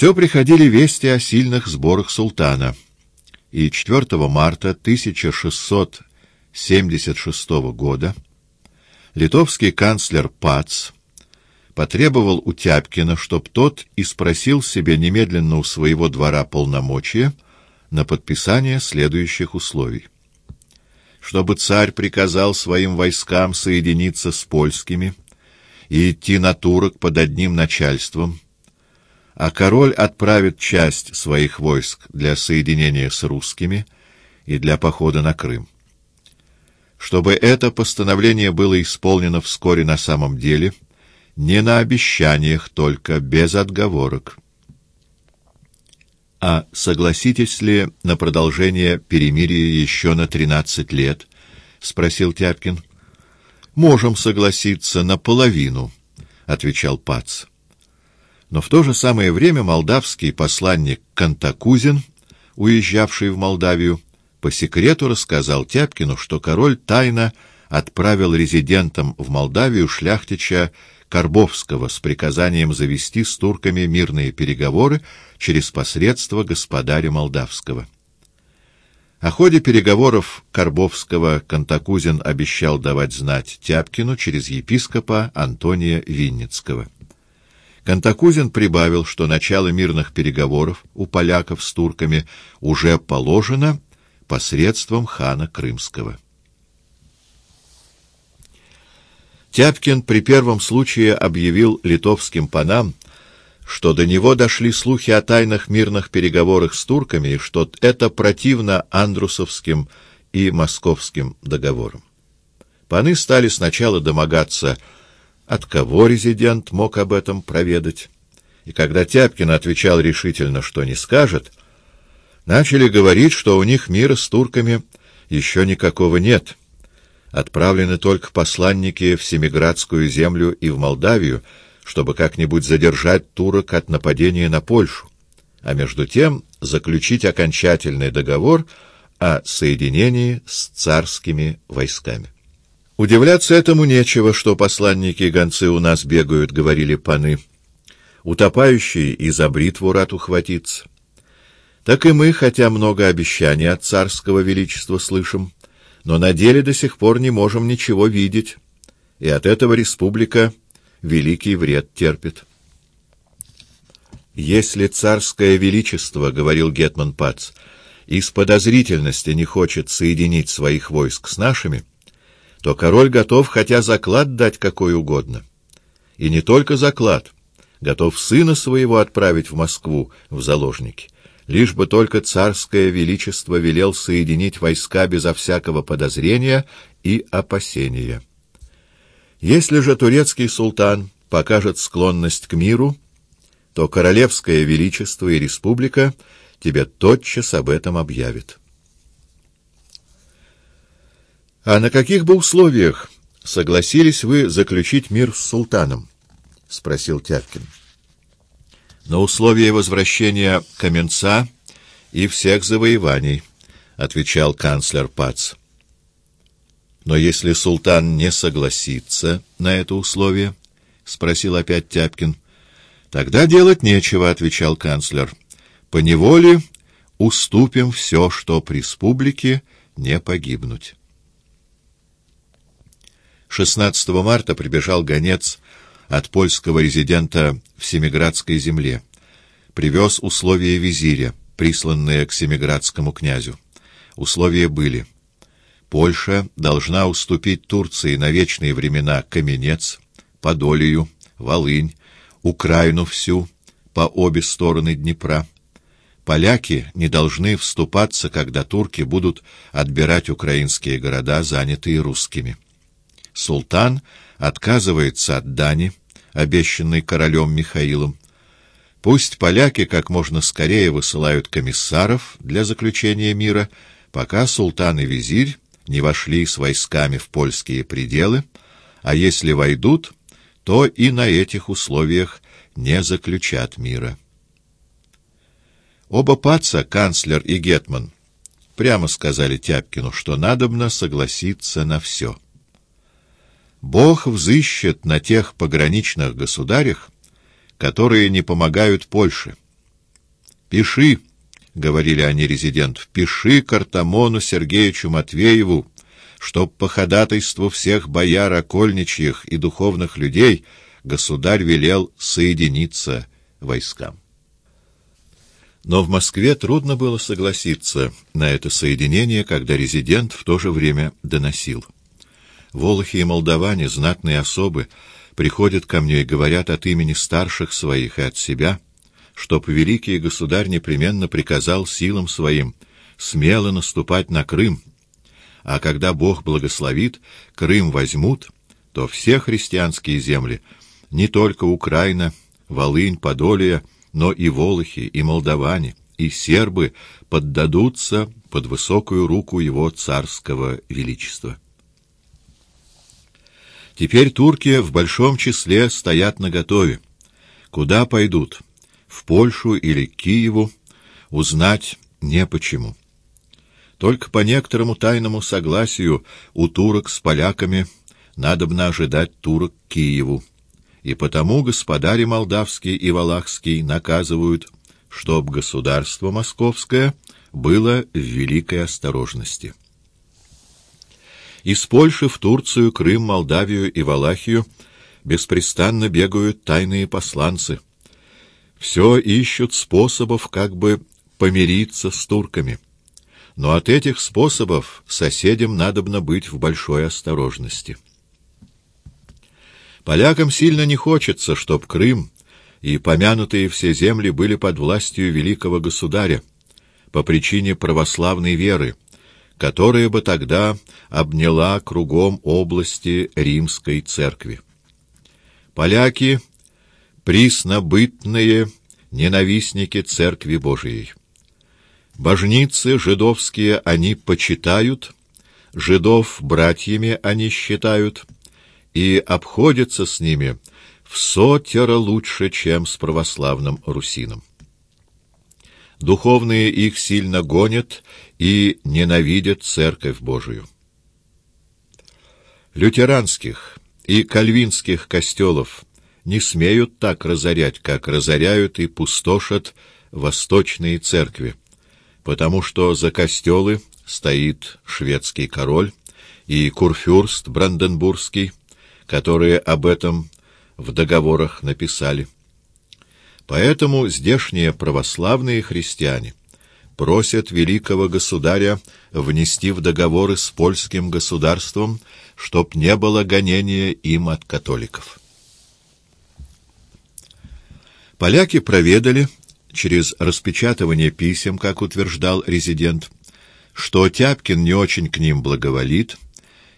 Все приходили вести о сильных сборах султана, и 4 марта 1676 года литовский канцлер Пац потребовал у Тяпкина, чтоб тот испросил себе немедленно у своего двора полномочия на подписание следующих условий. Чтобы царь приказал своим войскам соединиться с польскими и идти на турок под одним начальством, а король отправит часть своих войск для соединения с русскими и для похода на Крым. Чтобы это постановление было исполнено вскоре на самом деле, не на обещаниях только, без отговорок. А согласитесь ли на продолжение перемирия еще на тринадцать лет? — спросил Тяпкин. — Можем согласиться наполовину, — отвечал Пац. Но в то же самое время молдавский посланник Кантакузин, уезжавший в Молдавию, по секрету рассказал Тяпкину, что король тайно отправил резидентом в Молдавию шляхтича Карбовского с приказанием завести с турками мирные переговоры через посредство господаря Молдавского. О ходе переговоров Карбовского Кантакузин обещал давать знать Тяпкину через епископа Антония Винницкого. Кантакузин прибавил, что начало мирных переговоров у поляков с турками уже положено посредством хана Крымского. Тяпкин при первом случае объявил литовским панам, что до него дошли слухи о тайных мирных переговорах с турками и что это противно андрусовским и московским договорам. Паны стали сначала домогаться от кого резидент мог об этом проведать. И когда Тяпкин отвечал решительно, что не скажет, начали говорить, что у них мира с турками еще никакого нет. Отправлены только посланники в Семиградскую землю и в Молдавию, чтобы как-нибудь задержать турок от нападения на Польшу, а между тем заключить окончательный договор о соединении с царскими войсками. Удивляться этому нечего, что посланники и гонцы у нас бегают, — говорили паны. Утопающий и за бритву рад ухватиться. Так и мы, хотя много обещаний от царского величества слышим, но на деле до сих пор не можем ничего видеть, и от этого республика великий вред терпит. «Если царское величество, — говорил Гетман Пац, — из подозрительности не хочет соединить своих войск с нашими, — то король готов хотя заклад дать какой угодно. И не только заклад, готов сына своего отправить в Москву в заложники, лишь бы только царское величество велел соединить войска безо всякого подозрения и опасения. Если же турецкий султан покажет склонность к миру, то королевское величество и республика тебе тотчас об этом объявит. — А на каких бы условиях согласились вы заключить мир с султаном? — спросил Тявкин. — На условие возвращения Каменца и всех завоеваний, — отвечал канцлер Пац. — Но если султан не согласится на это условие, — спросил опять Тяпкин, — тогда делать нечего, — отвечал канцлер. — Поневоле уступим все, что при республике не погибнуть. 16 марта прибежал гонец от польского резидента в Семиградской земле. Привез условия визиря, присланные к Семиградскому князю. Условия были. Польша должна уступить Турции на вечные времена Каменец, Подолию, Волынь, Украину всю, по обе стороны Днепра. Поляки не должны вступаться, когда турки будут отбирать украинские города, занятые русскими. Султан отказывается от дани, обещанной королем Михаилом. Пусть поляки как можно скорее высылают комиссаров для заключения мира, пока султан и визирь не вошли с войсками в польские пределы, а если войдут, то и на этих условиях не заключат мира. Оба паца, канцлер и гетман, прямо сказали Тяпкину, что надобно согласиться на все. Бог взыщет на тех пограничных государях, которые не помогают Польше, «Пиши», — говорили они резиденту, — «пиши Картамону Сергеевичу Матвееву, чтоб по ходатайству всех бояр окольничьих и духовных людей государь велел соединиться войскам». Но в Москве трудно было согласиться на это соединение, когда резидент в то же время доносил. Волохи и молдаване, знатные особы, приходят ко мне и говорят от имени старших своих и от себя, чтоб великий государь непременно приказал силам своим смело наступать на Крым, а когда Бог благословит, Крым возьмут, то все христианские земли, не только Украина, Волынь, Подолье, но и волохи, и молдаване, и сербы поддадутся под высокую руку его царского величества. Теперь турки в большом числе стоят наготове. Куда пойдут? В Польшу или Киеву? Узнать не почему. Только по некоторому тайному согласию у турок с поляками надобно ожидать турок Киеву и потому господари молдавский и валахский наказывают, чтоб государство московское было в великой осторожности. Из Польши в Турцию, Крым, Молдавию и Валахию беспрестанно бегают тайные посланцы. Все ищут способов как бы помириться с турками. Но от этих способов соседям надобно быть в большой осторожности. Полякам сильно не хочется, чтоб Крым и помянутые все земли были под властью великого государя по причине православной веры, которая бы тогда обняла кругом области римской церкви. Поляки — приснобытные ненавистники церкви Божией. Божницы жидовские они почитают, жидов братьями они считают — и обходится с ними в сотеро лучше, чем с православным русином. Духовные их сильно гонят и ненавидят Церковь Божию. Лютеранских и кальвинских костелов не смеют так разорять, как разоряют и пустошат восточные церкви, потому что за костелы стоит шведский король и курфюрст Бранденбургский, которые об этом в договорах написали. Поэтому здешние православные христиане просят великого государя внести в договоры с польским государством, чтоб не было гонения им от католиков. Поляки проведали, через распечатывание писем, как утверждал резидент, что Тяпкин не очень к ним благоволит,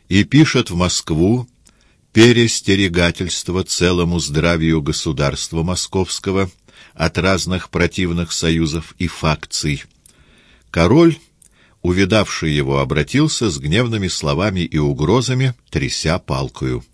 и пишет в Москву перестерегательство целому здравию государства московского от разных противных союзов и факций. Король, увидавший его, обратился с гневными словами и угрозами, тряся палкою.